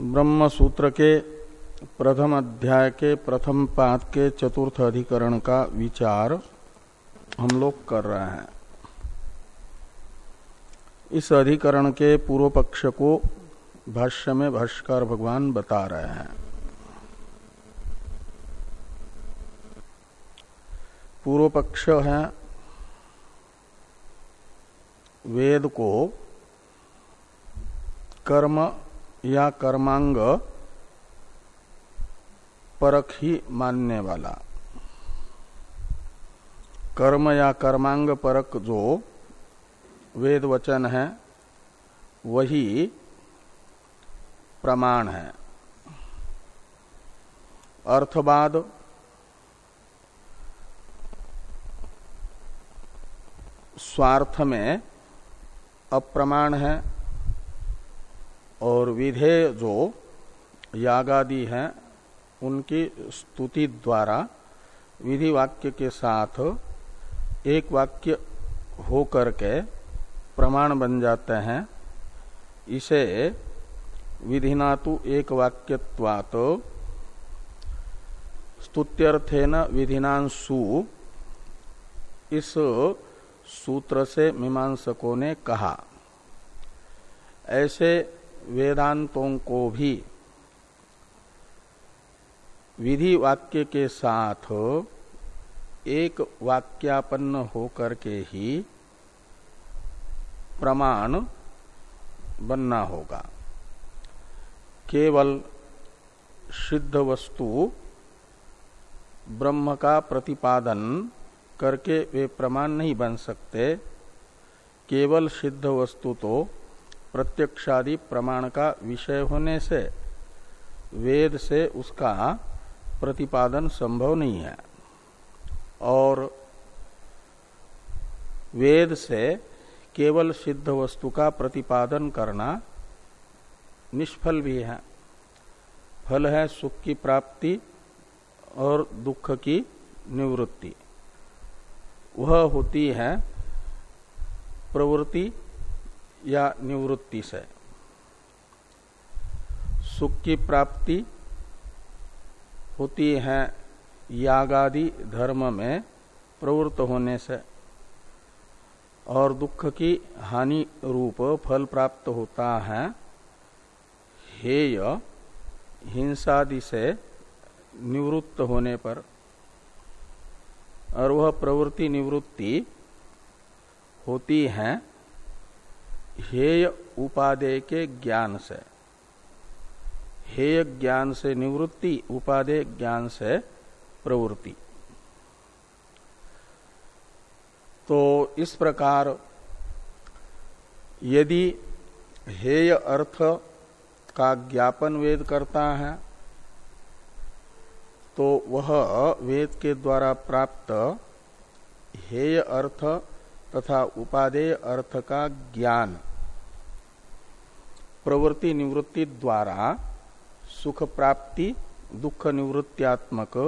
ब्रह्म सूत्र के प्रथम अध्याय के प्रथम पाद के चतुर्थ अधिकरण का विचार हम लोग कर रहे हैं। इस अधिकरण के पूर्व पक्ष को भाष्य में भाष्कर भगवान बता रहे हैं। पूर्व पक्ष है, वेद को कर्म या कर्मांग परख ही मानने वाला। कर्म या कर्मांग परक जो वेद वचन है, वही प्रमाण है। अर्थवाद स्वार्थ में अप्रमाण है और विधेय जो यागादि हैं, उनकी स्तुति द्वारा विधि वाक्य के साथ एक वाक्य हो करके प्रमाण बन जाते हैं। इसे विधिना तो एक वाक्यवात स्तुत्यर्थेन विधिनांशु इस सूत्र से मीमांसकों ने कहा, ऐसे वेदांतों को भी विधि वाक्य के साथ एक वाक्यापन्न होकर के ही प्रमाण बनना होगा। केवल सिद्ध वस्तु ब्रह्म का प्रतिपादन करके वे प्रमाण नहीं बन सकते। केवल सिद्ध वस्तु तो प्रत्यक्षादि प्रमाण का विषय होने से, वेद से उसका प्रतिपादन संभव नहीं है। और वेद से केवल सिद्ध वस्तु का प्रतिपादन करना निष्फल भी है। फल है सुख की प्राप्ति और दुख की निवृत्ति। वह होती है प्रवृत्ति या निवृत्ति से। सुख की प्राप्ति होती है यागादि धर्म में प्रवृत्त होने से, और दुख की हानि रूप फल प्राप्त होता है। हेय हिंसादि से निवृत्त होने पर, और वह प्रवृत्ति निवृत्ति होती है हेय उपादेय के ज्ञान से। हेय ज्ञान से निवृत्ति उपादेय ज्ञान से प्रवृत्ति। तो इस प्रकार यदि हेय अर्थ का ज्ञापन वेद करता है तो वह वेद के द्वारा प्राप्त हेय अर्थ तथा उपादेय अर्थ का ज्ञान प्रवृत्ति निवृत्ति द्वारा सुख प्राप्ति, दुख निवृत्त्यात्मक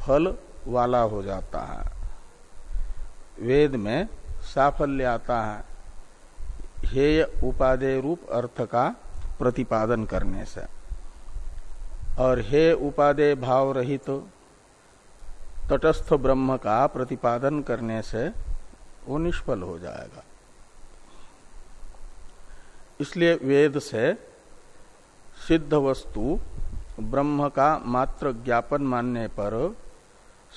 फल वाला हो जाता है। वेद में साफल्य आता है, हेय उपादेय रूप अर्थ का प्रतिपादन करने से। और हे उपादेय भाव रहित तो तटस्थ ब्रह्म का प्रतिपादन करने से वो निष्फल हो जाएगा। इसलिए वेद से सिद्ध वस्तु ब्रह्म का मात्र ज्ञापन मानने पर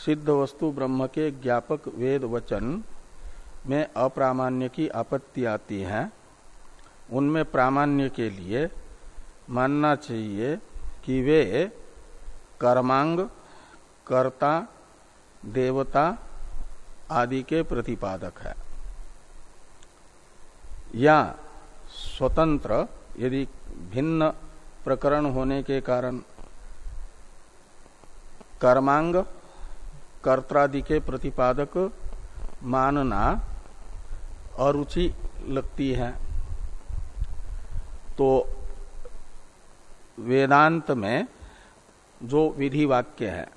सिद्ध वस्तु ब्रह्म के ज्ञापक वेद वचन में अप्रामाण्य की आपत्ति आती है। उनमें प्रामाण्य के लिए मानना चाहिए कि वे कर्मांग, कर्ता, देवता आदि के प्रतिपादक है। या स्वतंत्र, यदि भिन्न प्रकरण होने के कारण, कर्मांग, कर्त्रादि के प्रतिपादक मानना अरुचि लगती है। तो वेदांत में जो विधि वाक्य है,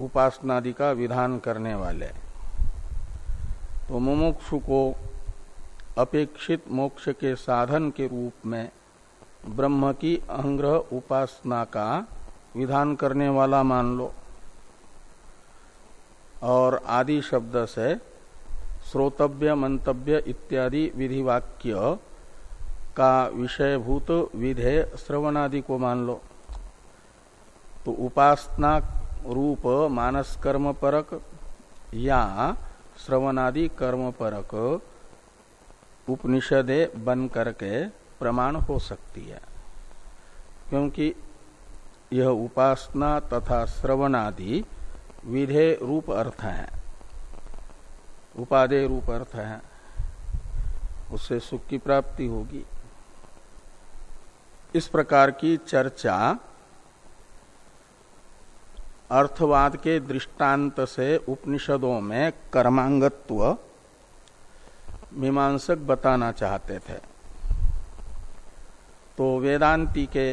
उपासनादि का विधान करने वाले तो मुमुक्षु को अपेक्षित मोक्ष के साधन के रूप में ब्रह्म की अहंग्रह उपासना का विधान करने वाला मान लो। और आदि शब्द से श्रोतव्य, मंतव्य इत्यादि विधि वाक्य का विषयभूत विधेय श्रवणादि को मान लो। तो उपासना रूप मानस कर्म परक या श्रवणादि कर्म परक उपनिषदे बन करके प्रमाण हो सकती है। क्योंकि यह उपासना तथा श्रवण आदि विधेय रूप अर्थ है। उपादेय रूप अर्थ है। उससे सुख की प्राप्ति होगी। इस प्रकार की चर्चा अर्थवाद के दृष्टांत से उपनिषदों में कर्मांगत्व मीमांसक बताना चाहते थे। तो वेदांति के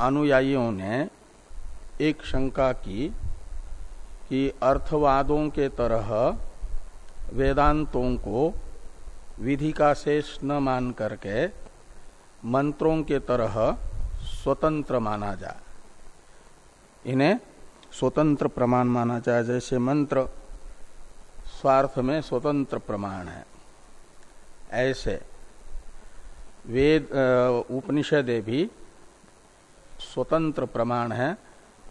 अनुयायियों ने एक शंका की कि अर्थवादों के तरह वेदांतों को विधि का शेष न मान करके मंत्रों के तरह स्वतंत्र माना जाए इन्हें स्वतंत्र प्रमाण माना जाए, जैसे मंत्र स्वार्थ में स्वतंत्र प्रमाण है। ऐसे वेद उपनिषदे भी स्वतंत्र प्रमाण है,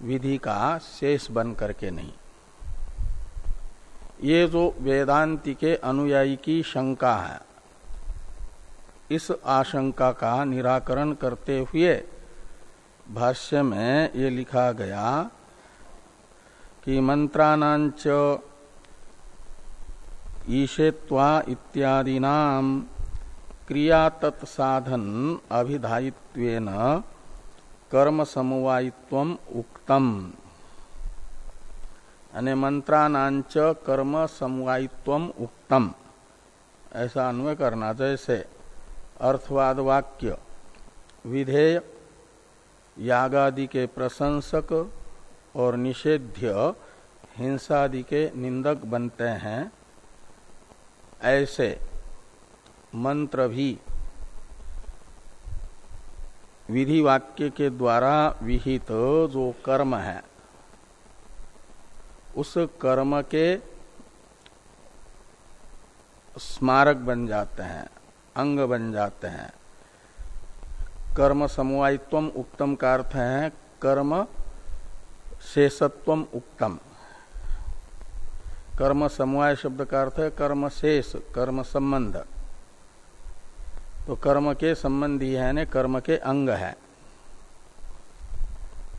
विधि का शेष बन करके नहीं। ये जो वेदांति के अनुयायी की शंका है, इस आशंका का निराकरण करते हुए भाष्य में ये लिखा गया कि मंत्राणांच ईशेत्वा इत्यादिना क्रिया तत्साधन अभिधायित्वेन कर्म समवायित्व उक्तम। अने मंत्राणांच कर्म समवायित्व उक्तम। ऐसा अन्वय करना, जैसे अर्थवाद वाक्य, विधेय, यागादि के प्रशंसक और निषेध्य, हिंसादि के निंदक बनते हैं। ऐसे मंत्र भी विधि वाक्य के द्वारा विहित जो कर्म है, उस कर्म के स्मारक बन जाते हैं, अंग बन जाते हैं। कर्म समवायित्व उक्तम का अर्थ है, कर्म शेषत्व उक्तम। कर्म समवाय शब्द का अर्थ है कर्म शेष, कर्म संबंध। तो कर्म के संबंधी है ने कर्म के अंग है।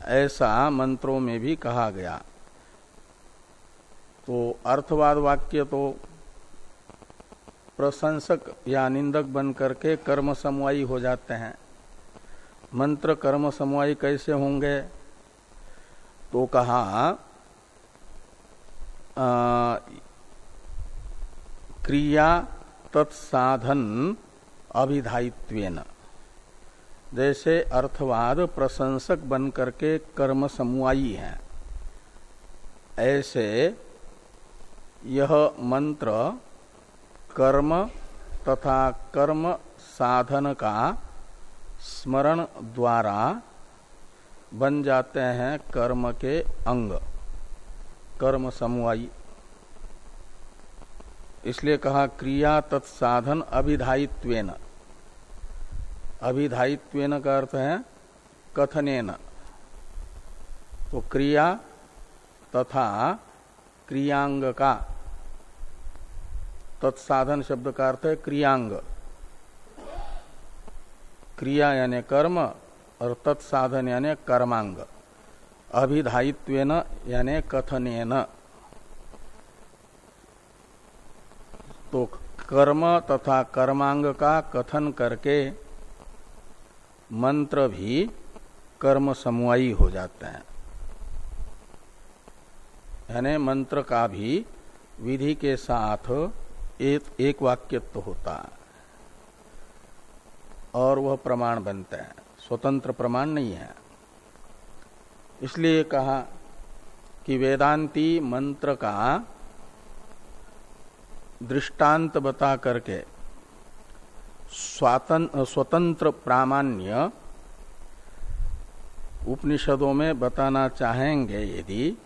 ऐसा मंत्रों में भी कहा गया। तो अर्थवाद वाक्य तो प्रशंसक या निंदक बन करके कर्म समवायी हो जाते हैं। मंत्र कर्म समवायी कैसे होंगे? तो कहा क्रिया तत्साधन अभिधायित्वेन। जैसे अर्थवाद प्रशंसक बन करके कर्म समवायी है। ऐसे यह मंत्र कर्म तथा कर्म साधन का स्मरण द्वारा बन जाते हैं कर्म के अंग। कर्म समवायी इसलिए कहा, क्रिया तत्साधन अभिधायित्वेन। अभिधायित्वेन का अर्थ है कथनेन। तो क्रिया तथा क्रियांग का। तत्साधन शब्द का अर्थ है क्रियांग। क्रिया यानी कर्म और तत्साधन यानी कर्मांग। अभिधायित्व यानी कथन तो कर्म तथा कर्मांग का कथन करके मंत्र भी कर्म समवायी हो जाते हैं। यानी मंत्र का भी विधि के साथ एक, एक वाक्यत्व तो होता है। और वह प्रमाण बनते हैं। स्वतंत्र प्रमाण नहीं है। इसलिए कहा कि वेदांती मंत्र का दृष्टांत बता करके स्वतंत्र प्रामाण्य उपनिषदों में बताना चाहेंगे यदि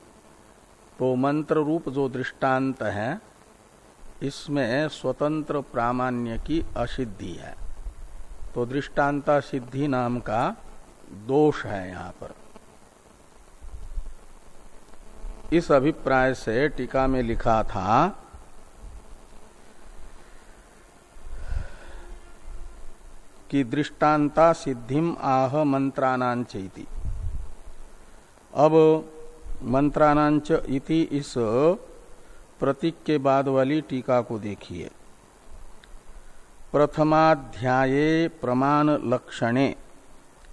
तो मंत्र रूप जो दृष्टांत है, इसमें स्वतंत्र प्रामाण्य की असिद्धि है। तो दृष्टांता सिद्धि नाम का दोष है यहाँ पर। इस अभिप्राय से टीका में लिखा था, कि दृष्टांता सिद्धिम आह मंत्रानांचेति अब मंत्रानांच इति इस प्रतीक के बाद वाली टीका को देखिए। प्रथमाध्याये प्रमाण लक्षणे,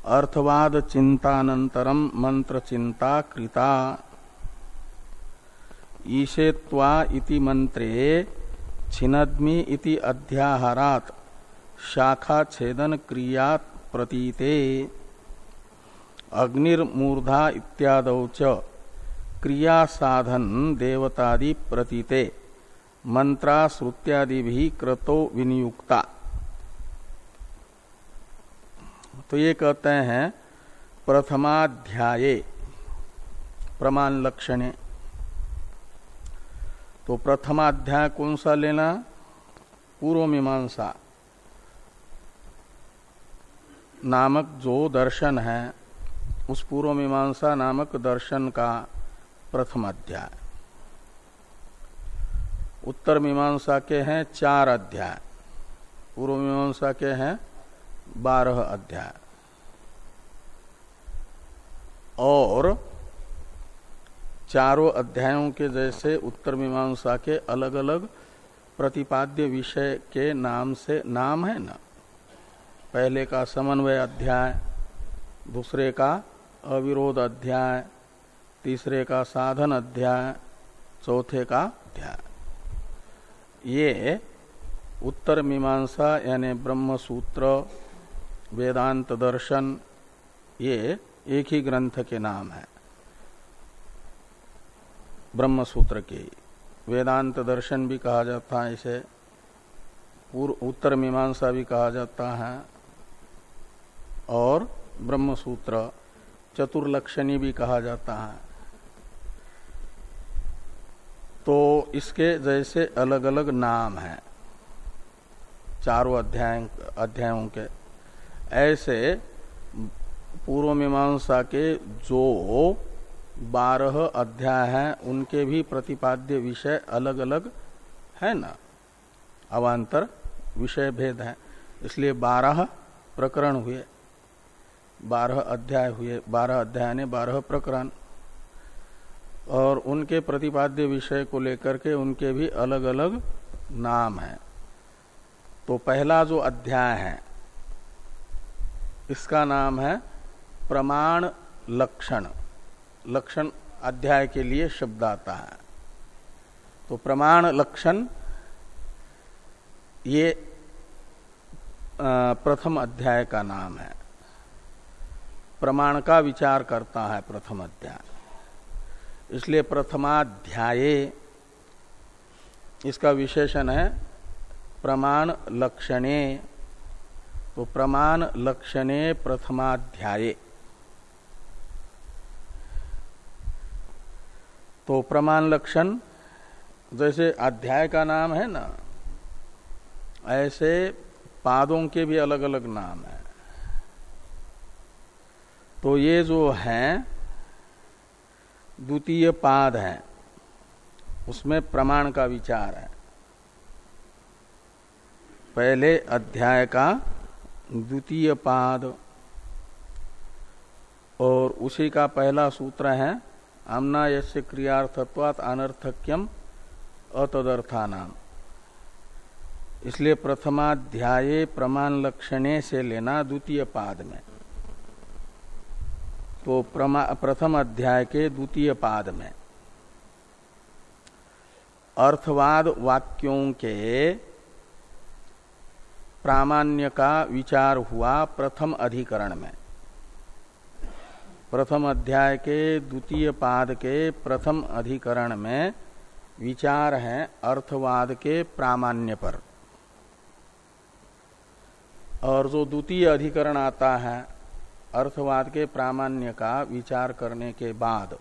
अर्थवाद चिंतानंतरम मंत्र चिंता कृता। ईशेत्वा इति मंत्रे छिन्नद्मी इति अध्याहारात शाखा छेदन क्रिया प्रतीते। अग्निर्मूर्धा इत्यादौ क्रिया साधन देवतादि प्रतीते मंत्रा श्रुत्यादि भी क्रतो विनियुक्ता। तो ये कहते हैं, प्रथमाध्याये प्रमाण लक्षणे तो प्रथमाध्याय कौन सा लेना? पूर्व मीमांसा। नामक जो दर्शन है, उस पूर्व मीमांसा नामक दर्शन का प्रथम अध्याय उत्तर मीमांसा के हैं चार अध्याय। पूर्व मीमांसा के हैं बारह अध्याय। और चारों अध्यायों के जैसे उत्तर मीमांसा के अलग अलग प्रतिपाद्य विषय के नाम से नाम है ना। पहले का समन्वय अध्याय, दूसरे का अविरोध अध्याय, तीसरे का साधन अध्याय, चौथे का अध्याय। ये उत्तर मीमांसा यानी ब्रह्म सूत्र वेदांत दर्शन, ये एक ही ग्रंथ के नाम है। ब्रह्म सूत्र के। वेदांत दर्शन भी कहा जाता है इसे। पूर्व उत्तर मीमांसा भी कहा जाता है। और ब्रह्म सूत्र चतुर्लक्षणी भी कहा जाता है। तो इसके जैसे अलग अलग नाम हैं। चारों अध्याय, अध्यायों के। ऐसे पूर्व मीमांसा के जो बारह अध्याय हैं, उनके भी प्रतिपाद्य विषय अलग अलग है ना? अवान्तर विषय भेद है, इसलिए बारह प्रकरण हुए। बारह अध्याय हुए, बारह अध्याय ने बारह प्रकरण। और उनके प्रतिपाद्य विषय को लेकर के उनके भी अलग अलग नाम हैं। तो पहला जो अध्याय है, इसका नाम है प्रमाण लक्षण। लक्षण अध्याय के लिए शब्द आता है। तो प्रमाण लक्षण, ये प्रथम अध्याय का नाम है। प्रमाण का विचार करता है प्रथम अध्याय। इसलिए प्रथमाध्याये, इसका विशेषण है प्रमाण लक्षणे। तो प्रमाण लक्षणे प्रथमाध्याये। तो प्रमाण लक्षण, जैसे अध्याय का नाम है ना, ऐसे पादों के भी अलग अलग नाम है। तो ये जो है, द्वितीय पाद है, उसमें प्रमाण का विचार है। पहले अध्याय का द्वितीय पाद और उसी का पहला सूत्र है आमना यस्य क्रियार्थत्वात अनर्थक्यम अतदर्थानाम। इसलिए प्रथमाध्याय प्रमाण लक्षणे से लेना द्वितीय पाद में। तो प्रथम अध्याय के द्वितीय पाद में। अर्थवाद वाक्यों के प्रामाण्य का विचार हुआ प्रथम अधिकरण में। प्रथम अध्याय के द्वितीय पाद के प्रथम अधिकरण में विचार है अर्थवाद के प्रामाण्य पर। और जो द्वितीय अधिकरण आता है, अर्थवाद के प्रामाण्य का विचार करने के बाद,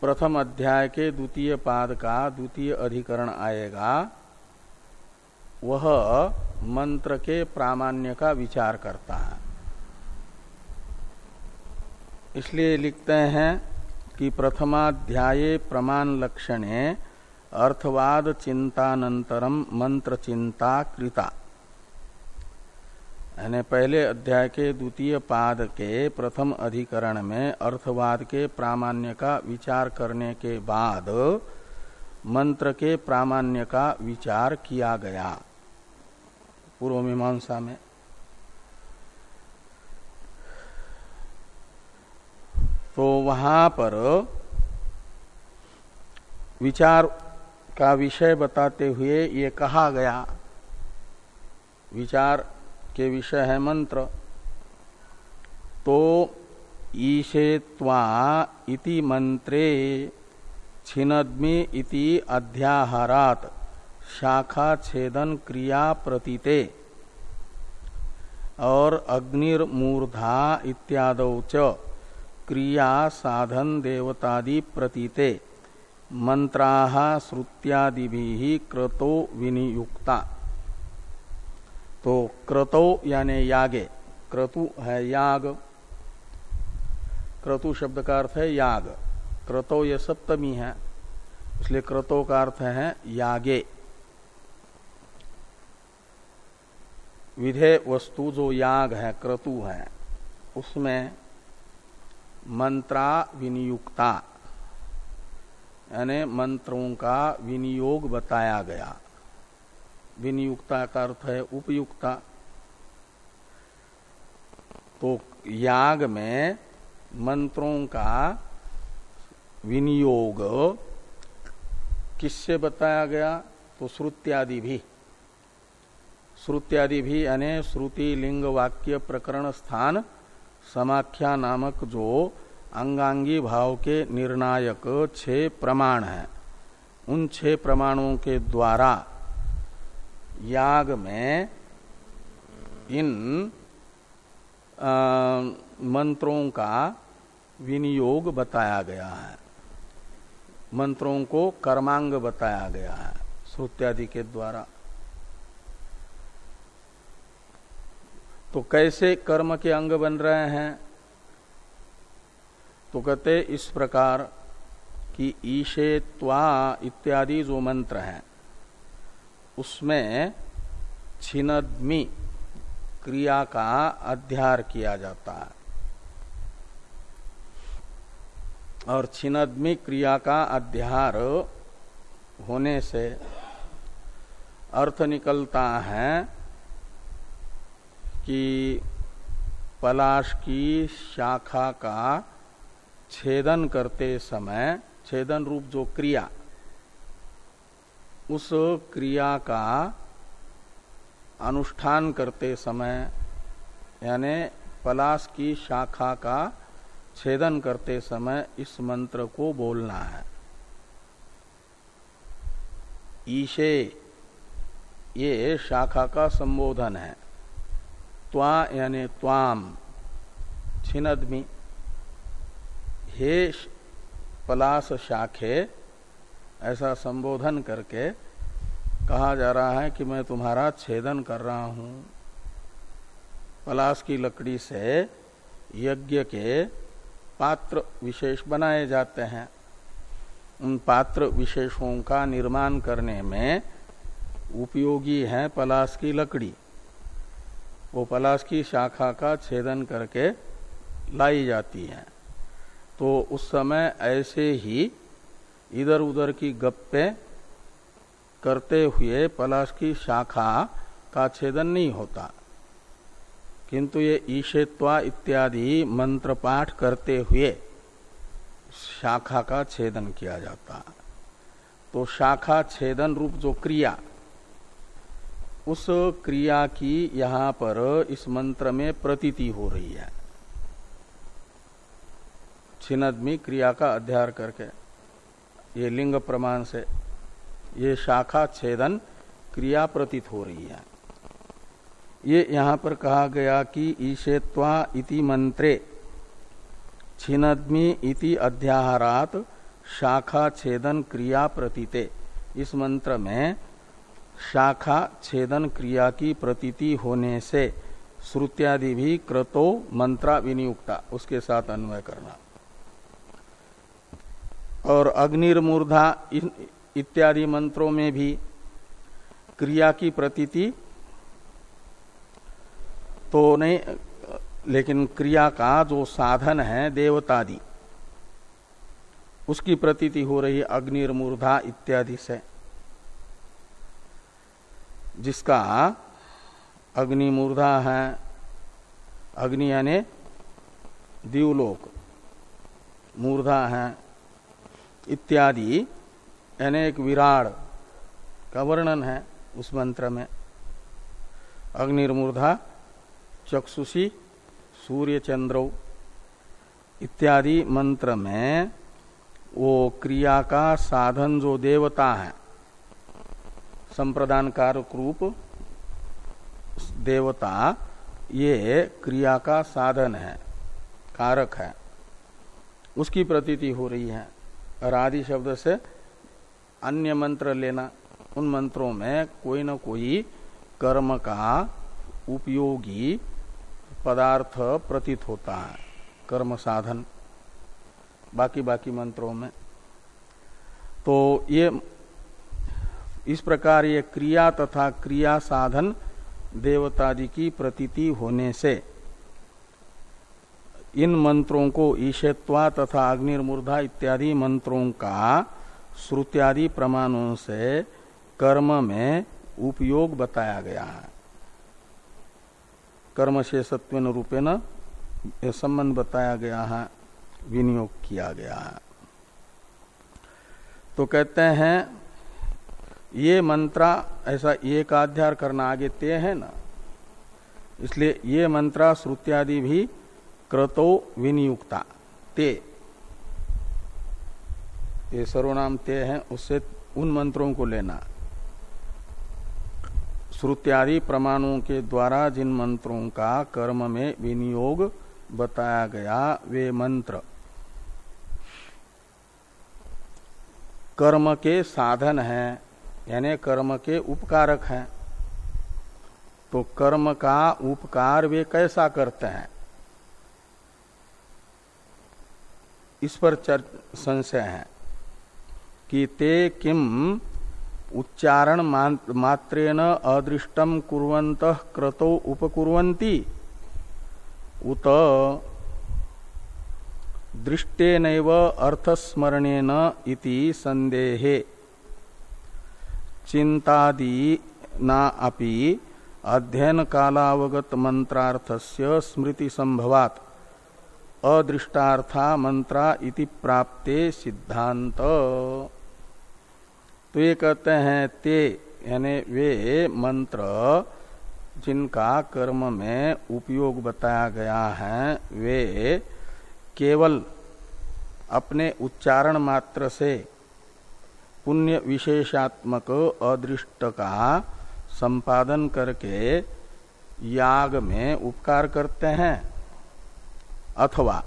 प्रथम अध्याय के द्वितीय पाद का द्वितीय अधिकरण आएगा, वह मंत्र के प्रामाण्य का विचार करता है। इसलिए लिखते हैं कि प्रथमाध्याये प्रमाण लक्षणे अर्थवाद चिंतानंतरम मंत्र चिंता कृता। यानी पहले अध्याय के द्वितीय पाद के प्रथम अधिकरण में अर्थवाद के प्रामाण्य का विचार करने के बाद मंत्र के प्रामाण्य का विचार किया गया। पूर्व मीमांसा में तो वहाँ पर विचार का विषय बताते हुए ये कहा गया, विचार के विषय है मंत्र। तो ईशेत्वा इति मंत्रे छिन्नदमी इति अध्याहारात शाखा छेदन क्रिया प्रतीते। और अग्निर्मूर्धा इत्याद क्रिया साधन देवतादि प्रतीते, मंत्रा श्रुत्यादि क्रतो विनियुक्ता। तो क्रतो यानी यागे, क्रतु है याग। क्रतु शब्द का अर्थ है याग। क्रतो ये सप्तमी है, इसलिए क्रतो का अर्थ है यागे। विधेय वस्तु जो याग है, क्रतु है, उसमें मंत्रा विनियुक्ता, यानी मंत्रों का विनियोग बताया गया। विनियुक्ता का अर्थ है उपयुक्ता। तो याग में मंत्रों का विनियोग किससे बताया गया? तो श्रुत्यादि भी। श्रुत्यादि भी यानी श्रुति, लिंग, वाक्य, प्रकरण, स्थान समाख्या नामक जो अंगांगी भाव के निर्णायक छह प्रमाण हैं उन छह प्रमाणों के द्वारा याग में इन आ, मंत्रों का विनियोग बताया गया है। मंत्रों को कर्मांग बताया गया है श्रुत्यादि के द्वारा। तो कैसे कर्म के अंग बन रहे हैं? तो कहते इस प्रकार कि ईशे त्वा इत्यादि जो मंत्र हैं, उसमें छिन्नदमी क्रिया का अध्यार किया जाता है। और छिन्नदमी क्रिया का अध्यार होने से अर्थ निकलता है कि पलाश की शाखा का छेदन करते समय, छेदन रूप जो क्रिया, उस क्रिया का अनुष्ठान करते समय, यानी पलाश की शाखा का छेदन करते समय इस मंत्र को बोलना है। ईशे, ये शाखा का संबोधन है। त्वा यानी त्वाम। छिनदमी। हे पलाश शाखे, ऐसा संबोधन करके कहा जा रहा है कि मैं तुम्हारा छेदन कर रहा हूँ। पलाश की लकड़ी से यज्ञ के पात्र विशेष बनाए जाते हैं। उन पात्र विशेषों का निर्माण करने में उपयोगी है पलाश की लकड़ी। वो पलाश की शाखा का छेदन करके लाई जाती है। तो उस समय ऐसे ही इधर उधर की गप्पे करते हुए पलाश की शाखा का छेदन नहीं होता। किंतु ये ईशेत्वा इत्यादि मंत्र पाठ करते हुए शाखा का छेदन किया जाता। तो शाखा छेदन रूप जो क्रिया उस क्रिया की यहाँ पर इस मंत्र में प्रतीति हो रही है। छिन्नदमी क्रिया का अध्यार करके, ये लिंग प्रमाण से, ये शाखा छेदन क्रिया प्रतीत हो रही है। ये यहाँ पर कहा गया कि ईशेत्वा इति मंत्रे, छिन्नदमी इति अध्याहारात शाखा छेदन क्रिया प्रतीते। इस मंत्र में शाखा छेदन क्रिया की प्रतीति होने से श्रुत्यादि भी क्रतो मंत्रा विनियुक्ता, उसके साथ अन्वय करना। और अग्निर्मूर्धा इत्यादि मंत्रों में भी क्रिया की प्रतीति तो नहीं, लेकिन क्रिया का जो साधन है देवतादि, उसकी प्रतीति हो रही अग्निर्मूर्धा इत्यादि से। जिसका अग्निमूर्धा है, अग्नि यानी दीवलोक, मूर्धा है, इत्यादि, यानी एक विराड का वर्णन है उस मंत्र में। अग्निर्मूर्धा, चक्षुषी सूर्य चंद्र इत्यादि मंत्र में वो क्रिया का साधन जो देवता है संप्रदान कारक रूप देवता, ये क्रिया का साधन है, कारक है। उसकी प्रतीति हो रही है। और आदि शब्द से अन्य मंत्र लेना, उन मंत्रों में कोई न कोई कर्म का उपयोगी पदार्थ प्रतीत होता है, कर्म साधन बाकी बाकी मंत्रों में। तो ये इस प्रकार ये क्रिया तथा क्रिया साधन देवतादि की प्रतीति होने से इन मंत्रों को ईशत्वा तथा अग्निर्मूर्धा इत्यादि मंत्रों का श्रुत्यादि प्रमाणों से कर्म में उपयोग बताया गया है। कर्म से सत्व रूपेण संबंध बताया गया है, विनियोग किया गया है। तो कहते हैं ये मंत्रा, ऐसा एक आध्यार करना आगे ते है ना? इसलिए ये मंत्रा श्रुत्यादि भी क्रतो विनियुक्ता, ते। ये सर्वनाम ते हैं, उससे उन मंत्रों को लेना। श्रुत्यादि प्रमाणों के द्वारा जिन मंत्रों का कर्म में विनियोग बताया गया, वे मंत्र। कर्म के साधन हैं। यानी कर्म के उपकारक हैं। तो कर्म का उपकार वे कैसा करते हैं? इस पर संशय है कि ते किम उच्चारण मात्रेण अदृष्टम कुरंत क्रतो उपकुर्वन्ति। उत दृष्टेन अर्थस्मरणेन इति संदेहे। चिंतादि न अपि अध्ययन कालावगत मंत्रार्थस्य स्मृति संभवात अदृष्टार्था मंत्रा इति प्राप्ते सिद्धांत तो ये कहते हैं, ते, यानी वे मंत्र जिनका कर्म में उपयोग बताया गया है, वे केवल अपने उच्चारण मात्र से पुण्य विशेषात्मक अदृष्ट का संपादन करके याग में उपकार करते हैं। अथवा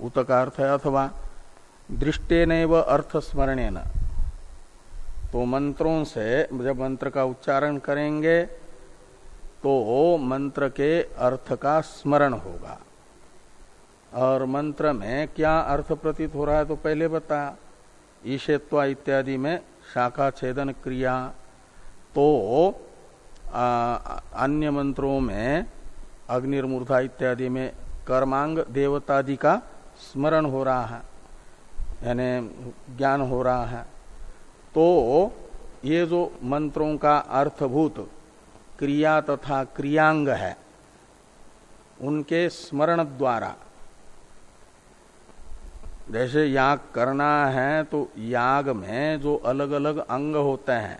उतका है अथवा दृष्टे न अर्थ स्मरणे न तो मंत्रों से जब मंत्र का उच्चारण करेंगे तो मंत्र के अर्थ का स्मरण होगा। और मंत्र में क्या अर्थ प्रतीत हो रहा है तो पहले बताया ईशेत्वा इत्यादि में शाखा छेदन क्रिया। तो अन्य मंत्रों में अग्निर्मूर्धा इत्यादि में कर्मांग देवतादि का स्मरण हो रहा है, यानी ज्ञान हो रहा है। तो ये जो मंत्रों का अर्थभूत क्रिया तथा क्रियांग है, उनके स्मरण द्वारा जैसे याग करना है तो याग में जो अलग अलग अंग होते हैं,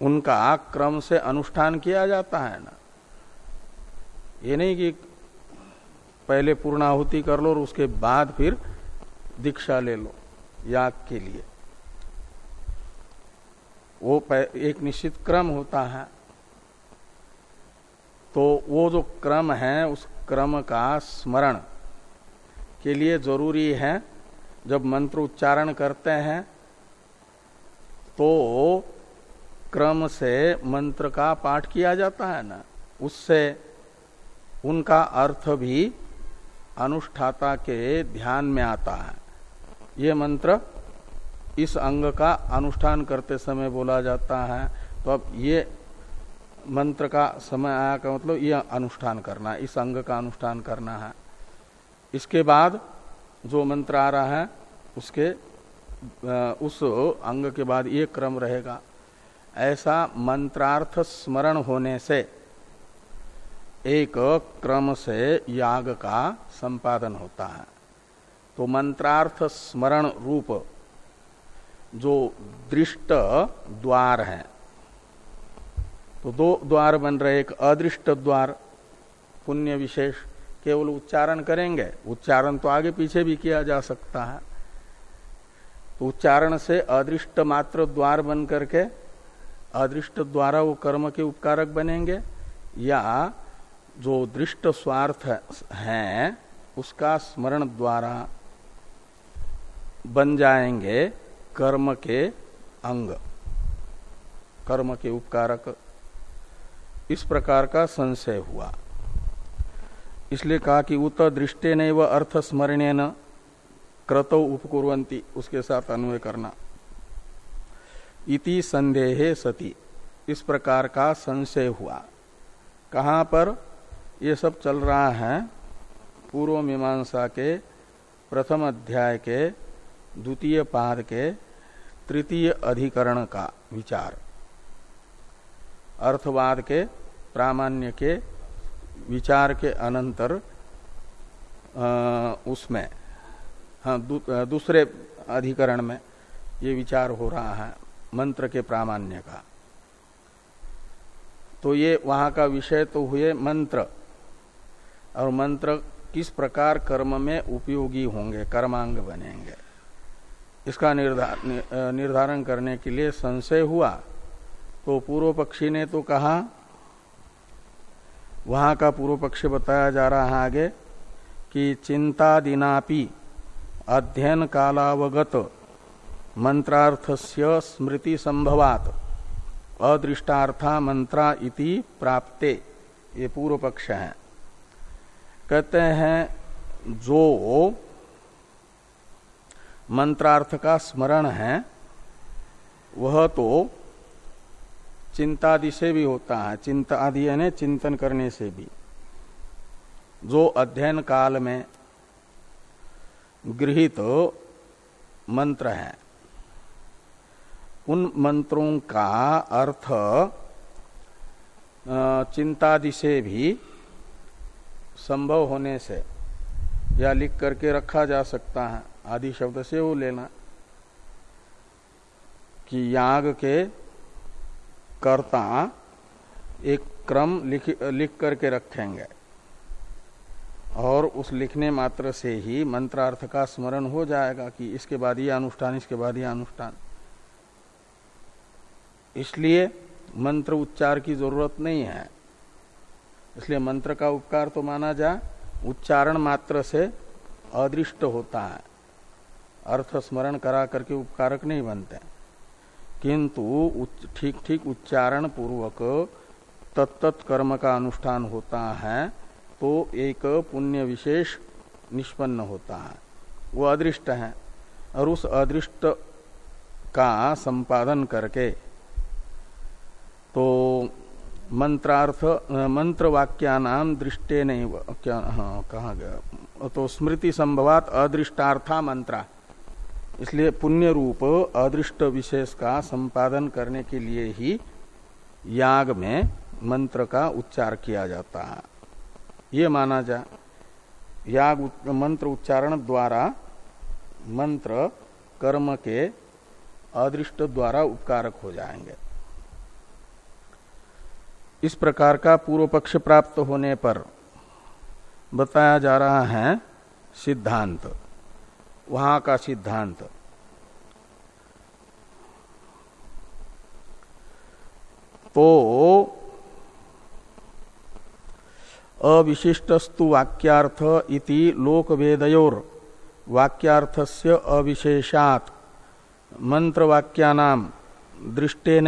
उनका क्रम से अनुष्ठान किया जाता है ना। ये नहीं कि पहले पूर्णाहुति कर लो और उसके बाद फिर दीक्षा ले लो, याग के लिए। वो एक निश्चित क्रम होता है। तो वो जो क्रम है, उस क्रम का स्मरण के लिए ज़रूरी है। जब मंत्र उच्चारण करते हैं तो क्रम से मंत्र का पाठ किया जाता है ना। उससे उनका अर्थ भी अनुष्ठाता के ध्यान में आता है। ये मंत्र इस अंग का अनुष्ठान करते समय बोला जाता है। तो अब ये मंत्र का समय आया का मतलब ये अनुष्ठान करना, इस अंग का अनुष्ठान करना है। इसके बाद जो मंत्र आ रहा है, उसके उस अंग के बाद ये क्रम रहेगा। ऐसा मंत्रार्थ स्मरण होने से एक क्रम से याग का संपादन होता है। तो मंत्रार्थ स्मरण रूप जो दृष्ट द्वार है तो दो द्वार बन रहे, एक अदृष्ट द्वार, पुण्य विशेष केवल उच्चारण करेंगे। उच्चारण तो आगे पीछे भी किया जा सकता है। तो उच्चारण से अदृष्ट मात्र द्वार बन करके अदृष्ट द्वारा वो कर्म के उपकारक बनेंगे, या जो दृष्ट स्वार्थ है, उसका स्मरण द्वारा बन जाएँगे कर्म के अंग, कर्म के उपकारक। इस प्रकार का संशय हुआ। इसलिए कहा कि उत दृष्टे न व अर्थ स्मरणे न क्रतो उपकुरंती उसके साथ अन्वय करना। इति संदेहे सती। इस प्रकार का संशय हुआ। कहाँ पर ये सब चल रहा है? पूर्व मीमांसा के, प्रथम अध्याय के, द्वितीय पाद के, तृतीय अधिकरण का विचार। अर्थवाद के, प्रामाण्य के विचार के अनंतर उसमें हाँ दूसरे अधिकरण में ये विचार हो रहा है, मंत्र के प्रामाण्य का। तो ये वहाँ का विषय तो हुए मंत्र। और मंत्र किस प्रकार कर्म में उपयोगी होंगे, कर्मांग बनेंगे, इसका निर्धार निर्धारण करने के लिए संशय हुआ। तो पूर्व पक्षी ने तो कहा वहाँ का पूर्व पक्ष बताया जा रहा है आगे कि चिंता दिनापि अध्ययन कालावगत मंत्रार्थस्य स्मृति संभवात। अदृष्टार्था मंत्रा इति प्राप्ते। ये पूर्व पक्ष है। कहते हैं, जो मंत्रार्थ का स्मरण है, वह तो चिंतादि से भी होता है। चिंता आदि यानी चिंतन करने से भी। जो अध्ययन काल में गृहित मंत्र है, उन मंत्रों का अर्थ चिंतादि से भी संभव होने से या लिख करके रखा जा सकता है। आदि शब्द से वो लेना। कि याग के कर्ता एक क्रम लिख लिख करके रखेंगे। और उस लिखने मात्र से ही मंत्रार्थ का स्मरण हो जाएगा कि इसके बाद ये अनुष्ठान, इसके बाद ये अनुष्ठान। इसलिए मंत्र उच्चार की ज़रूरत नहीं है। इसलिए मंत्र का उपकार तो माना जा, उच्चारण मात्र से अदृष्ट होता है। अर्थ स्मरण करा करके उपकारक नहीं बनते। किंतु ठीक ठीक उच्चारण पूर्वक तत्त कर्म का अनुष्ठान होता है तो एक पुण्य विशेष निष्पन्न होता है। वो अदृष्ट है और उस अदृष्ट का संपादन करके तो मंत्रार्थ मंत्र वाक्यानाम दृष्टे नहीं क्या हाँ कहा गया। तो स्मृति संभवात अदृष्टार्था मंत्रा। इसलिए पुण्य रूप अदृष्ट विशेष का संपादन करने के लिए ही याग में मंत्र का उच्चार किया जाता है। ये माना जा, याग मंत्र उच्चारण द्वारा मंत्र कर्म के अदृष्ट द्वारा उपकारक हो जाएँगे। इस प्रकार का पूर्व पक्ष प्राप्त होने पर बताया जा रहा है सिद्धांत। वहाँ का सिद्धांत। तो अविशिष्टस्तु वाक्यार्थ इति लोक वेदयोर वाक्यार्थस्य अविशेषात। मंत्र वाक्यानाम दृष्टेन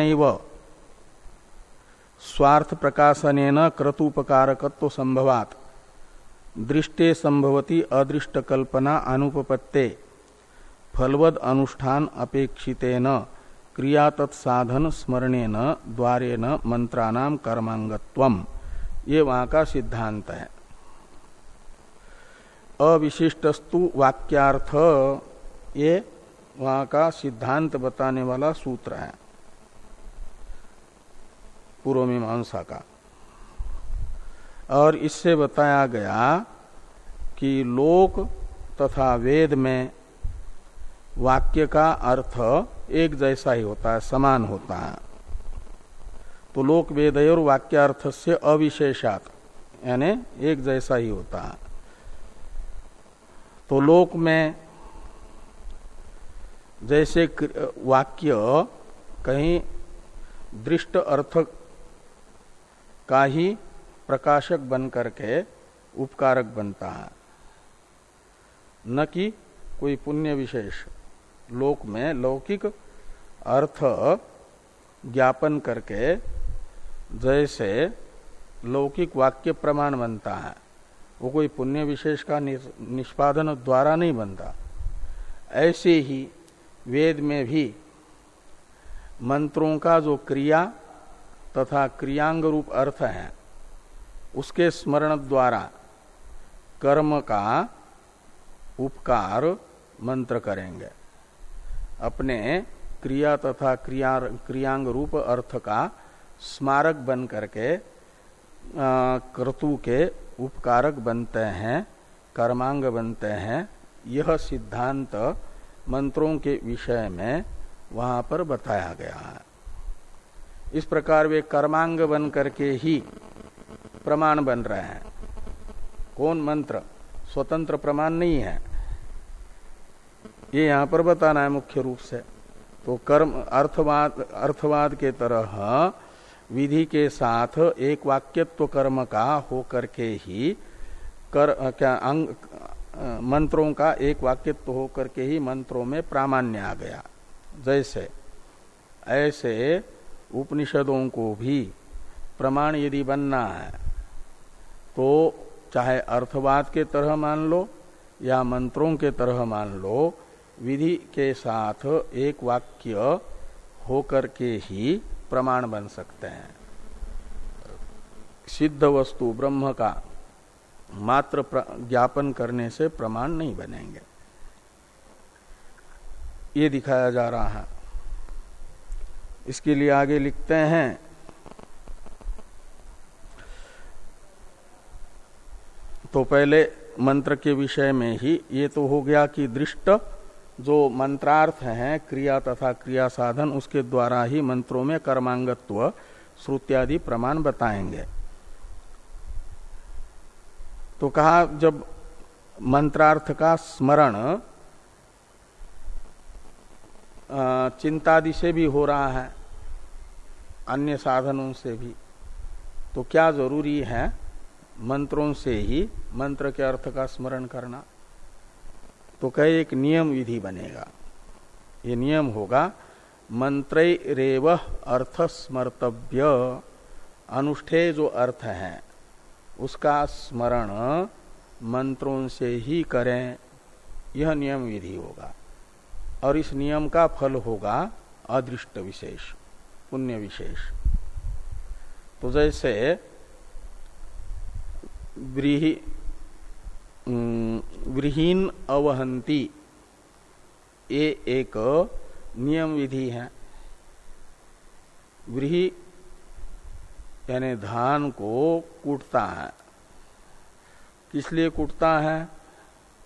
स्वार्थ प्रकाशन क्रतुपकारकत्व संभवात दृष्टे संभवती अदृष्ट कल्पना अनुपपत्ते। फलवद अनुष्ठान अपेक्षितेन क्रिया तत्साधन स्मरणेन द्वारेन मंत्राणाम कर्मांगत्वम ये वहाँ का सिद्धांत है। अविशिष्टस्तु वाक्यार्थ, ये वहाँ का सिद्धांत बताने वाला सूत्र है। पूर्व मीमांसा का। और इससे बताया गया कि लोक तथा वेद में वाक्य का अर्थ एक जैसा ही होता है, समान होता है। तो लोक वेद और वाक्यार्थ से अविशेषात, यानी एक जैसा ही होता है। तो लोक में जैसे वाक्य कहीं दृष्ट अर्थ का ही प्रकाशक बन करके उपकारक बनता है। न कि कोई पुण्य विशेष। लोक में लौकिक अर्थ ज्ञापन करके जैसे लौकिक वाक्य प्रमाण बनता है, वो कोई पुण्य विशेष का निष्पादन द्वारा नहीं बनता। ऐसे ही वेद में भी मंत्रों का जो क्रिया तथा क्रियांग रूप अर्थ है उसके स्मरण द्वारा कर्म का उपकार मंत्र करेंगे। अपने क्रिया तथा क्रिया, क्रियांग रूप अर्थ का स्मारक बन करके क्रतु के उपकारक बनते हैं, कर्मांग बनते हैं, यह सिद्धांत मंत्रों के विषय में वहाँ पर बताया गया है। इस प्रकार वे कर्मांग बन करके ही प्रमाण बन रहे हैं। कौन मंत्र? स्वतंत्र प्रमाण नहीं है। ये यहाँ पर बताना है मुख्य रूप से। तो कर्म, अर्थवाद अर्थवाद के तरह विधि के साथ एक वाक्यत्व कर्म का हो करके ही कर, क्या, अंग, मंत्रों का एक वाक्यत्व हो करके ही मंत्रों में प्रामाण्य आ गया। जैसे, ऐसे उपनिषदों को भी प्रमाण यदि बनना है तो चाहे अर्थवाद के तरह मान लो या मंत्रों के तरह मान लो, विधि के साथ एक वाक्य होकर के ही प्रमाण बन सकते हैं। सिद्ध वस्तु ब्रह्म का मात्र ज्ञापन करने से प्रमाण नहीं बनेंगे। ये दिखाया जा रहा है। इसके लिए आगे लिखते हैं तो पहले मंत्र के विषय में ही ये तो हो गया कि दृष्ट, जो मंत्रार्थ है, क्रिया तथा क्रिया साधन, उसके द्वारा ही मंत्रों में कर्मांगत्व, श्रुत्यादि प्रमाण बताएँगे। तो कहा, जब मंत्रार्थ का स्मरण चिंतादि से भी हो रहा है, अन्य साधनों से भी तो क्या ज़रूरी है? मंत्रों से ही मंत्र के अर्थ का स्मरण करना। तो कहे, एक नियम विधि बनेगा। ये नियम होगा, मंत्र रेव अर्थ स्मर्तव्य। अनुष्ठेय जो अर्थ है, उसका स्मरण मंत्रों से ही करें। यह नियम विधि होगा। और इस नियम का फल होगा अदृष्ट विशेष, पुण्य विशेष। तो जैसे गृहीन अवहंती, ये एक नियम विधि है। गृही यानी धान को कूटता है। किस लिए कूटता है?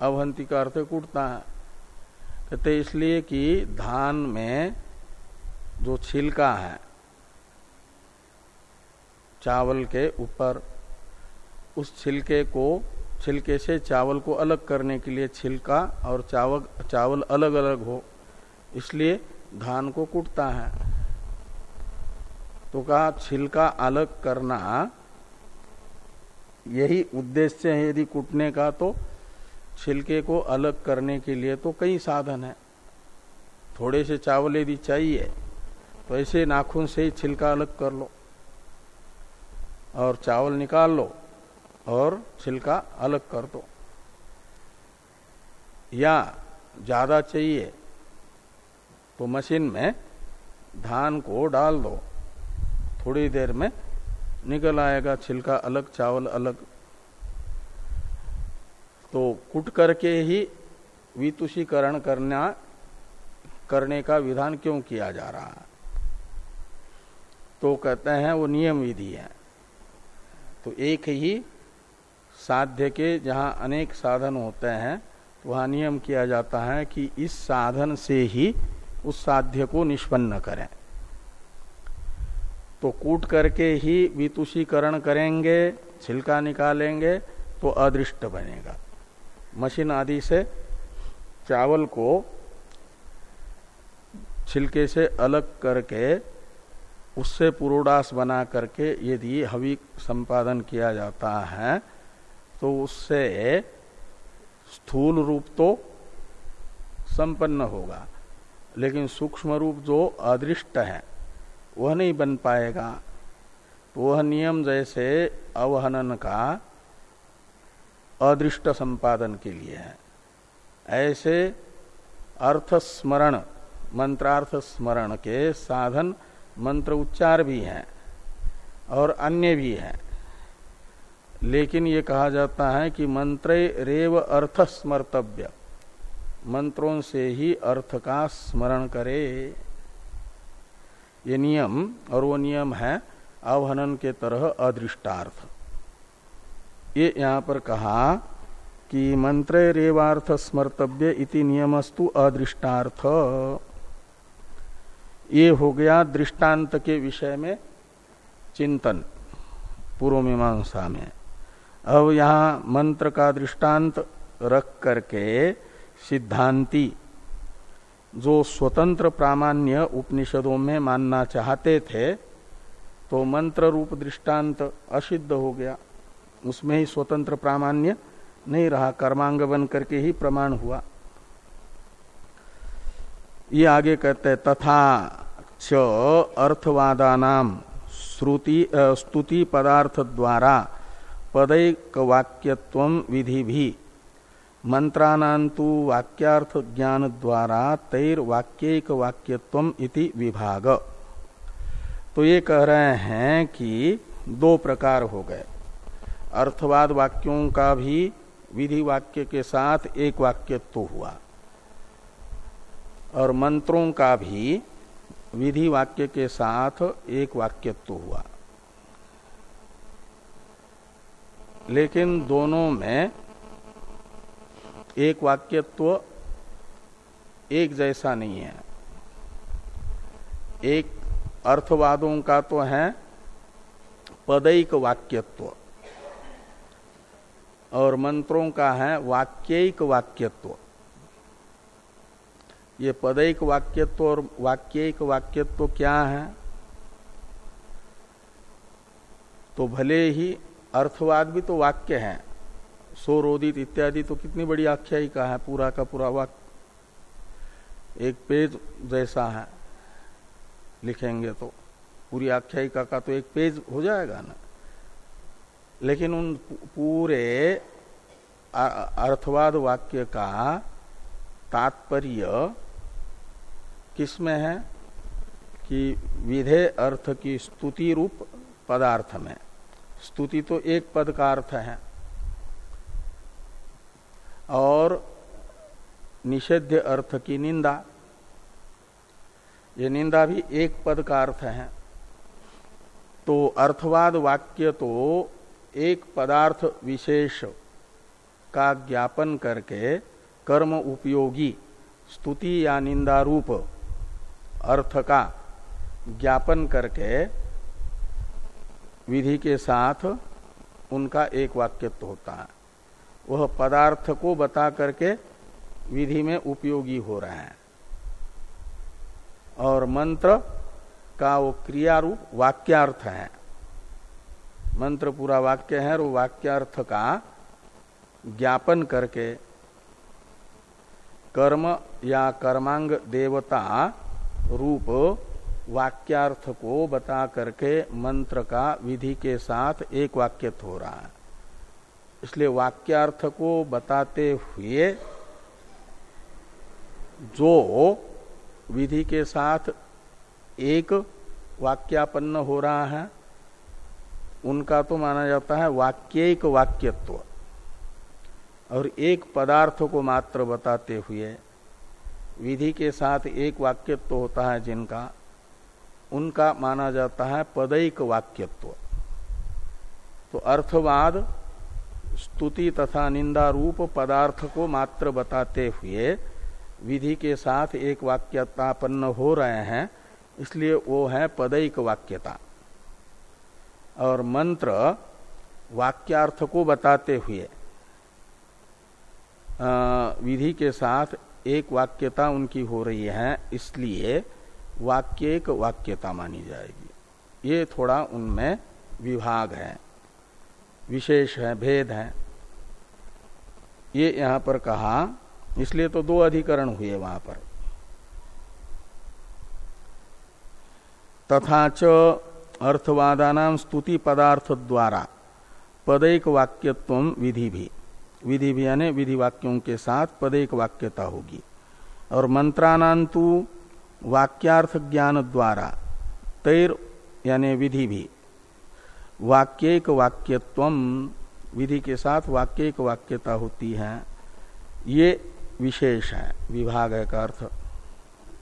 अवहंती का अर्थ कूटता है। कहते इसलिए कि धान में जो छिलका है, चावल के ऊपर उस छिलके को, छिलके से चावल को अलग करने के लिए छिलका और चावल चावल अलग अलग हो, इसलिए धान को कूटता है। तो कहा, छिलका अलग करना यही उद्देश्य है यदि कूटने का तो छिलके को अलग करने के लिए तो कई साधन है। थोड़े से चावल यदि चाहिए तो ऐसे नाखून से ही छिलका अलग कर लो और चावल निकाल लो। और छिलका अलग कर दो। या ज़्यादा चाहिए तो मशीन में धान को डाल दो। थोड़ी देर में निकल आएगा छिलका अलग, चावल अलग। तो कुट करके ही वितुषीकरण करना, करने का विधान क्यों किया जा रहा? है तो कहते हैं वो नियम विधि है। तो एक ही साध्य के जहाँ अनेक साधन होते हैं तो वहाँ नियम किया जाता है कि इस साधन से ही उस साध्य को निष्पन्न करें। तो कूट करके ही वितुषीकरण करेंगे, छिलका निकालेंगे तो अदृष्ट बनेगा। मशीन आदि से चावल को छिलके से अलग करके उससे पुरोडास बना करके यदि हवि संपादन किया जाता है तो उससे स्थूल रूप तो संपन्न होगा। लेकिन सूक्ष्म रूप जो अदृष्ट है, वह नहीं बन पाएगा। तो वह नियम जैसे अवहनन का अदृष्ट संपादन के लिए है। ऐसे अर्थ स्मरण मंत्रार्थ स्मरण के साधन मंत्र उच्चार भी हैं और अन्य भी हैं। लेकिन ये कहा जाता है कि मंत्र रेव अर्थ स्मर्तव्य। मंत्रों से ही अर्थ का स्मरण करे। ये नियम, और वो नियम है अवहनन के तरह अदृष्टार्थ। ये यहाँ पर कहा कि मंत्र रेवार्थ स्मर्तव्य इति नियमस्तु अदृष्टार्थ। ये हो गया दृष्टांत के विषय में चिंतन, पूर्व मीमांसा में। अब यहाँ मंत्र का दृष्टांत रख करके सिद्धांति, जो स्वतंत्र प्रामाण्य उपनिषदों में मानना चाहते थे तो मंत्र रूप दृष्टांत असिद्ध हो गया। उसमें ही स्वतंत्र प्रामाण्य नहीं रहा, कर्मांग बन करके ही प्रमाण हुआ। ये आगे कहते हैं, तथा च अर्थवादानाम, श्रुति स्तुति पदार्थ द्वारा पदैक वाक्यत्व विधि भी मंत्रानांतु वाक्यार्थ ज्ञान द्वारा तैर वाक्यक वाक्यत्व इति विभाग। तो ये कह रहे हैं कि दो प्रकार हो गए। अर्थवाद वाक्यों का भी विधि वाक्य के साथ एक वाक्यत्व हुआ। और मंत्रों का भी विधि वाक्य के साथ एक वाक्यत्व हुआ। लेकिन दोनों में एक वाक्यत्व एक जैसा नहीं है। एक अर्थवादों का तो है, पदैक वाक्यत्व। और मंत्रों का है, वाक्यिक वाक्यत्व। ये पदैक वाक्यत्व और वाक्यिक वाक्यत्व क्या है? तो भले ही अर्थवाद भी तो वाक्य है। सोरोदित इत्यादि तो कितनी बड़ी आख्यायिका है, पूरा का पूरा वाक्य। एक पेज जैसा है, लिखेंगे तो। पूरी आख्यायिका का तो एक पेज हो जाएगा ना। लेकिन उन पूरे अर्थवाद वाक्य का तात्पर्य किसमें है? कि विधेय अर्थ की स्तुति रूप पदार्थ में। स्तुति तो एक पद का अर्थ है। और निषेध अर्थ की निंदा, ये निंदा भी एक पद का अर्थ है। तो अर्थवाद वाक्य तो एक पदार्थ विशेष का ज्ञापन करके कर्म उपयोगी, स्तुति या निंदा रूप अर्थ का ज्ञापन करके विधि के साथ उनका एक वाक्यत्व होता है। वह पदार्थ को बता करके विधि में उपयोगी हो रहे हैं। और मंत्र का वो क्रिया रूप वाक्यार्थ है। मंत्र पूरा वाक्य है और वाक्यार्थ का ज्ञापन करके कर्म या कर्मांग देवता रूप वाक्यार्थ को बता करके मंत्र का विधि के साथ एक वाक्य हो रहा है। इसलिए वाक्यार्थ को बताते हुए जो विधि के साथ एक वाक्यापन्न हो रहा है, उनका तो माना जाता है वाक्यिक वाक्यत्व। और एक पदार्थ को मात्र बताते हुए विधि के साथ एक वाक्यत्व होता है जिनका उनका माना जाता है पदैक वाक्यत्व। तो अर्थवाद, स्तुति तथा निंदा रूप पदार्थ को मात्र बताते हुए विधि के साथ एक वाक्यतापन्न हो रहे हैं, इसलिए वो है पदैक वाक्यता। और मंत्र वाक्यार्थ को बताते हुए विधि के साथ एक वाक्यता उनकी हो रही है, इसलिए वाक्य एक वाक्यता मानी जाएगी। ये थोड़ा उनमें विभाग है, विशेष है, भेद है। ये यहाँ पर कहा, इसलिए तो दो अधिकरण हुए वहाँ पर। तथा च अर्थवादानाम स्तुति पदार्थ द्वारा पदैक वाक्यत्व विधि भी। विधि भी यानी विधि वाक्यों के साथ पदैक वाक्यता होगी। और मंत्रानांतु वाक्यार्थ ज्ञान द्वारा तैर, यानी विधि भी। वाक्यिक वाक्यत्व विधि के साथ वाक्यिक वाक्यता होती है। ये विशेष है, विभाग है का अर्थ।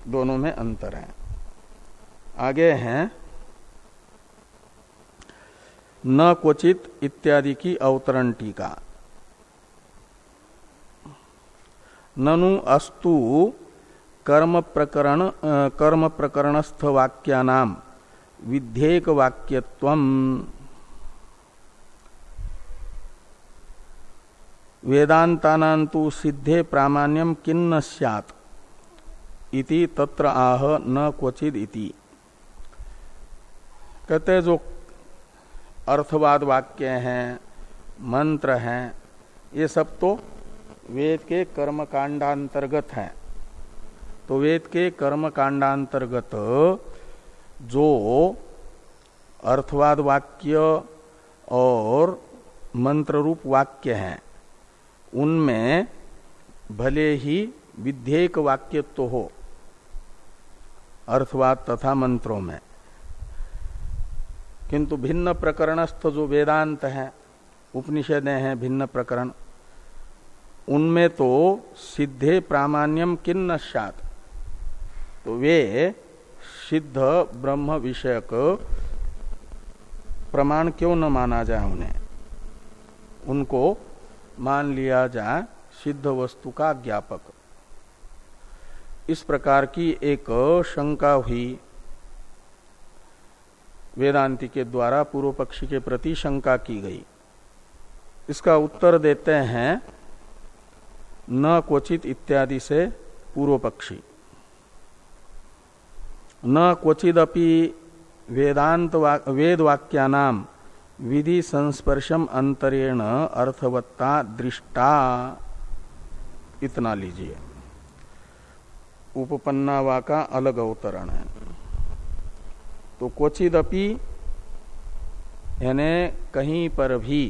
दोनों में अंतर है। आगे हैं, न क्वचित इत्यादि की अवतरण टीका। ननु अस्तु कर्म प्रकरण कर्म प्रकरणस्थ वाक्यानाम, विधेयक वाक्यत्व वेदांतानांतु सिद्धे प्रामाण्यम किन्न सैत इति तत्र आह न क्वचिद इति। कहते जो अर्थवाद वाक्य हैं, मंत्र हैं, ये सब तो वेद के कर्म कांडांतर्गत हैं। तो वेद के कर्म कांडांतर्गत जो अर्थवाद वाक्य और मंत्र रूप वाक्य हैं, उनमें भले ही विधेयक वाक्य तो हो, अर्थवाद तथा मंत्रों में, किंतु भिन्न प्रकरणस्थ जो वेदांत है, उपनिषद हैं भिन्न प्रकरण, उनमें तो सिद्धे प्रामाण्यम किन्न सात तो वे सिद्ध ब्रह्म विषयक प्रमाण क्यों न माना जाए उन्हें? उनको मान लिया जाए सिद्ध वस्तु का ज्ञापक। इस प्रकार की एक शंका हुई। वेदांति के द्वारा पूर्व पक्षी के प्रति शंका की गई। इसका उत्तर देते हैं, न क्वचित इत्यादि से पूर्व पक्षी। न क्वचिदपि वेदांत वा, वेद वाक्यानाम विधि संस्पर्शम अंतरेण अर्थवत्ता दृष्टा। इतना लीजिए। उपपन्नावा का अलग अवतरण है तो क्वचिदपि यानी कहीं पर भी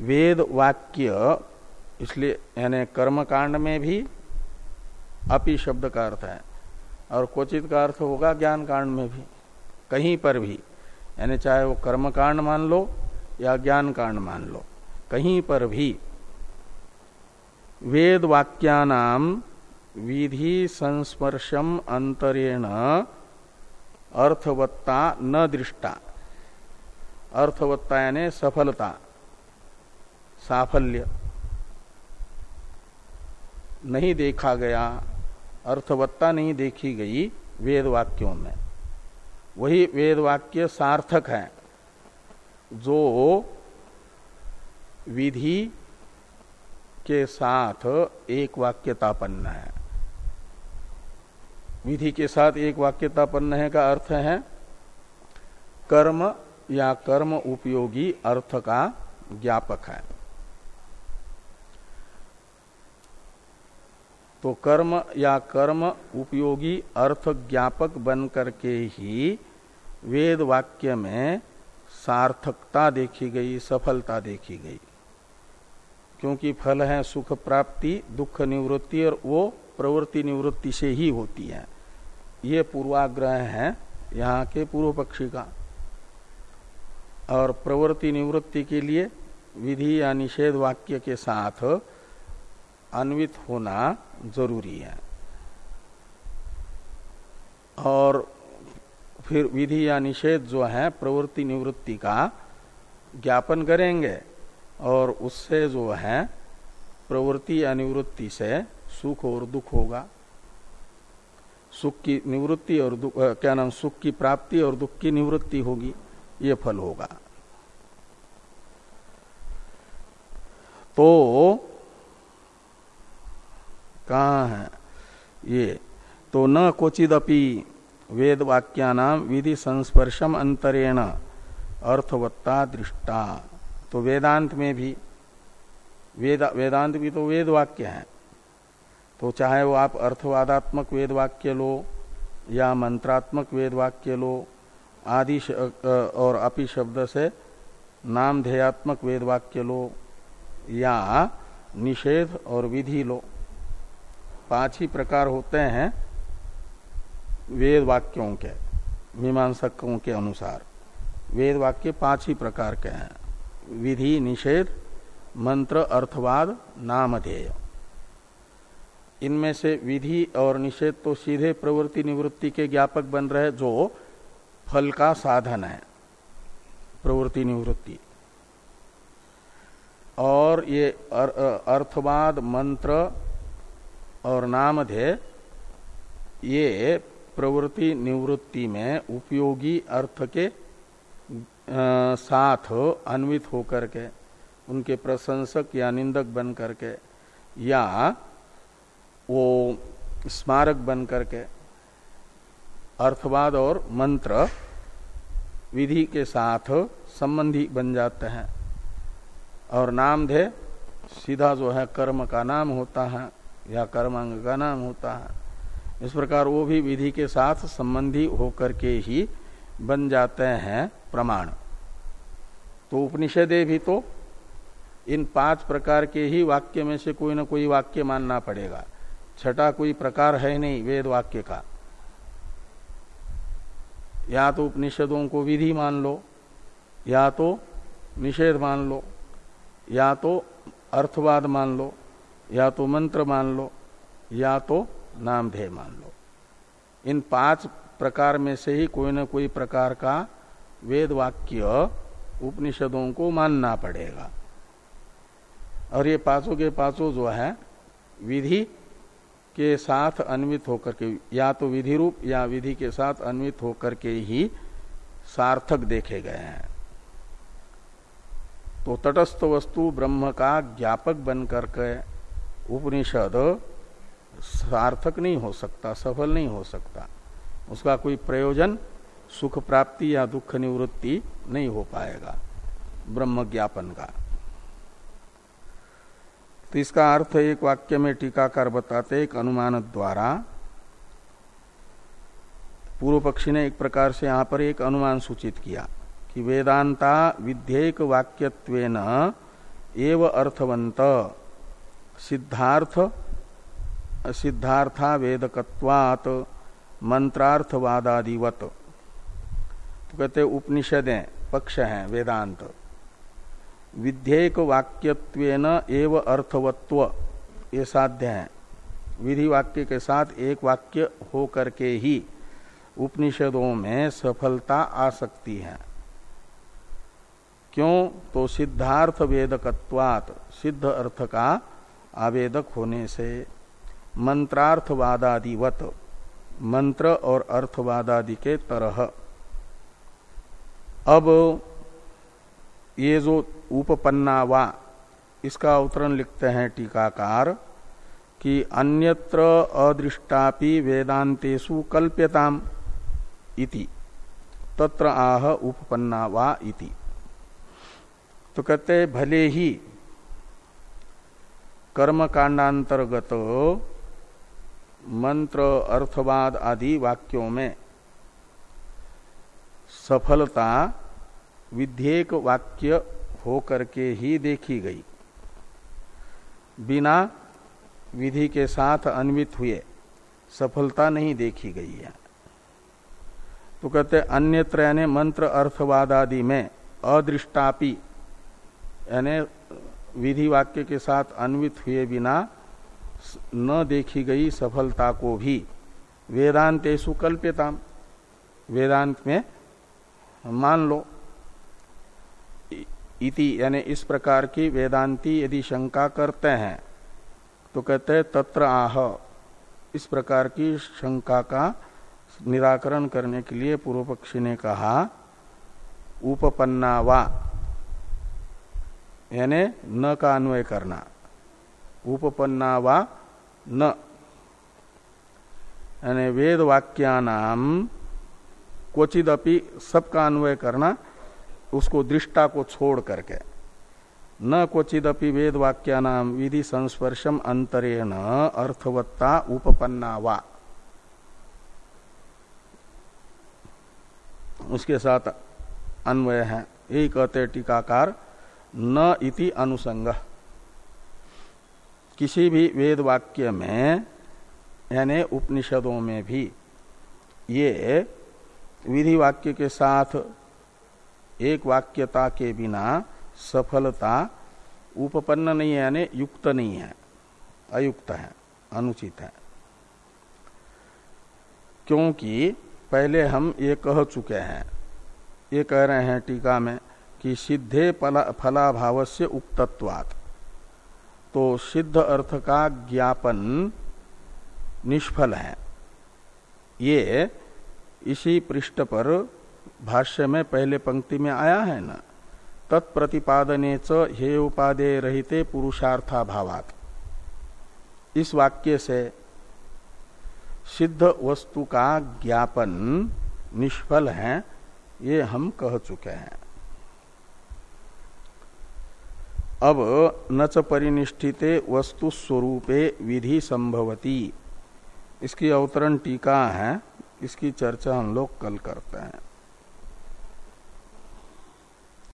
वेद वाक्य इसलिए यानी कर्म कांड में भी अपि शब्द का अर्थ है। और क्वचित का अर्थ होगा ज्ञान कांड में भी, कहीं पर भी। यानी चाहे वो कर्म कांड मान लो या ज्ञान कांड मान लो, कहीं पर भी। वेद वाक्यानाम विधि संस्पर्शम अंतरेण अर्थवत्ता न दृष्टा। अर्थवत्ता यानी सफलता, साफल्य। नहीं देखा गया अर्थवत्ता नहीं देखी गई वेद वाक्यों में। वही वेद वाक्य सार्थक है, जो विधि के साथ एक वाक्यतापन्न है। विधि के साथ एक वाक्यतापन्न है का अर्थ है, कर्म या कर्म उपयोगी अर्थ का ज्ञापक है। तो कर्म या कर्म उपयोगी अर्थ ज्ञापक बन करके ही वेद वाक्य में सार्थकता देखी गई, सफलता देखी गई। क्योंकि फल है सुख प्राप्ति, दुख निवृत्ति और वो प्रवृत्ति निवृत्ति से ही होती है। ये पूर्वाग्रह है यहाँ के पूर्व पक्षी का। और प्रवृत्ति निवृत्ति के लिए विधि या निषेध वाक्य के साथ अन्वित होना ज़रूरी है। और फिर विधि या निषेध जो है, प्रवृत्ति निवृत्ति का ज्ञापन करेंगे और उससे जो है, प्रवृत्ति या निवृत्ति से सुख और दुख होगा। सुख की निवृत्ति और दुख क्या नाम, सुख की प्राप्ति और दुख की निवृत्ति होगी, ये फल होगा। तो कहा है? ये। तो न क्वचिदपि वेद वाक्यानाम विधि संस्पर्शम अंतरेण अर्थवत्ता दृष्टा। तो वेदांत में भी, वेद, वेदांत भी तो वेद वाक्य है। तो चाहे वो आप अर्थवादात्मक वेद वाक्य लो या मंत्रात्मक वेद वाक्य लो, आदि और अपि शब्द से नाम ध्येयात्मक वेद वाक्य लो या निषेध और विधि लो। पाँच ही प्रकार होते हैं, वेद वाक्यों के, मीमांसकों के अनुसार। वेद वाक्य पाँच ही प्रकार के हैं। विधि, निषेध, मंत्र, अर्थवाद, नामधेय। इनमें से विधि और निषेध तो सीधे प्रवृत्ति निवृत्ति के ज्ञापक बन रहे, जो फल का साधन है, प्रवृत्ति निवृत्ति। और ये अर्थवाद, मंत्र और नामधेय ये प्रवृत्ति निवृत्ति में उपयोगी अर्थ के आ, साथ अन्वित होकर के उनके प्रशंसक या निंदक बन करके या वो स्मारक बन करके अर्थवाद और मंत्र विधि के साथ संबंधी बन जाते हैं। और नाम धे सीधा जो है कर्म का नाम होता है। या कर्मांग का नाम होता है। इस प्रकार वो भी विधि के साथ संबंधी होकर के ही बन जाते हैं प्रमाण। तो उपनिषदे भी तो इन पाँच प्रकार के ही वाक्य में से कोई ना कोई वाक्य मानना पड़ेगा। छठा कोई प्रकार है नहीं, वेद वाक्य का। या तो उपनिषदों को विधि मान लो, या तो निषेध मान लो, या तो अर्थवाद मान लो या तो मंत्र मान लो, या तो नामधेय मान लो। इन पाँच प्रकार में से ही कोई ना कोई प्रकार का वेद वाक्य उपनिषदों को मानना पड़ेगा। और ये पाँचों के पाँचों जो है, विधि के साथ अन्वित होकर के, या तो विधि रूप या विधि के साथ अन्वित होकर के ही सार्थक देखे गए हैं। तो तटस्थ वस्तु ब्रह्म का ज्ञापक बन करके उपनिषद सार्थक नहीं हो सकता, सफल नहीं हो सकता। उसका कोई प्रयोजन, सुख प्राप्ति या दुख निवृत्ति नहीं हो पाएगा, ब्रह्म ज्ञापन का। तो इसका अर्थ एक वाक्य में टीकाकार बताते, एक अनुमान द्वारा। पूर्व पक्षी ने एक प्रकार से यहाँ पर एक अनुमान सूचित किया कि वेदांता विधेयक वाक्यत्वेन एव अर्थवंत सिद्धार्थ सिद्धार्था वेदकत्वात, मंत्रार्थवादादिवत। तो कहते उपनिषदें, पक्ष हैं, वेदांत। विधेयक वाक्यत्वेन एव अर्थवत्व, ये साध्य है। विधि वाक्य के साथ एक वाक्य हो करके ही उपनिषदों में सफलता आ सकती है। क्यों? तो सिद्धार्थ वेदकत्वात, सिद्ध अर्थ का आवेदक होने से मंत्रार्थवादादिवत, मंत्र और अर्थवादादि के तरह। अब ये जो उपपन्ना वा इसका अवतरण लिखते हैं टीकाकार, कि अन्यत्र अदृष्टापि वेदांतेषु कल्प्यताम इति। तत्र आह उपपन्ना वा इति। तो कहते भले ही कर्म कांडांतर्गत मंत्र, अर्थवाद आदि वाक्यों में सफलता विधेयक वाक्य हो करके ही देखी गई। बिना विधि के साथ अन्वित हुए सफलता नहीं देखी गई है। तो कहते, अन्यत्र यानी मंत्र, अर्थवाद आदि में अदृष्टापि, यानी विधि वाक्य के साथ अन्वित हुए बिना न देखी गई सफलता को भी वेदांतेशु कल्प्यता वेदांत में मान लो इति यानी इस प्रकार की वेदांती यदि शंका करते हैं तो कहते हैं, तत्र आह। इस प्रकार की शंका का निराकरण करने के लिए पूर्व पक्षी ने कहा, उपपन्ना वा। यानी न का अन्वय करना। उपपन्ना वा न। यानी वेद वाक्यानाम क्वचिदपि सबका अन्वय करना, उसको दृष्टा को छोड़ करके। न क्वचिदपि वेद वाक्यानाम विधि संस्पर्शम अंतरेण अर्थवत्ता उपपन्ना वा। उसके साथ अन्वय है। यही कहते टीकाकार न इति अनुसंग। किसी भी वेद वाक्य में, यानी उपनिषदों में भी, ये विधि वाक्य के साथ एक वाक्यता के बिना सफलता उपपन्न नहीं है, यानी युक्त नहीं है, अयुक्त है, अनुचित है। क्योंकि पहले हम ये कह चुके हैं, ये कह रहे हैं टीका में कि सिद्धे फलाभाव से उक्तत्वात्। तो सिद्ध अर्थ का ज्ञापन निष्फल है। ये इसी पृष्ठ पर भाष्य में पहले पंक्ति में आया है ना? तत्प्रतिपादने च हे उपादे रहते पुरुषार्थाभावात। इस वाक्य से सिद्ध वस्तु का ज्ञापन निष्फल है, ये हम कह चुके हैं। अब न च परिनिष्ठिते वस्तु स्वरूपे विधि संभवती। इसकी अवतरण टीका है, इसकी चर्चा हम लोग कल करते हैं।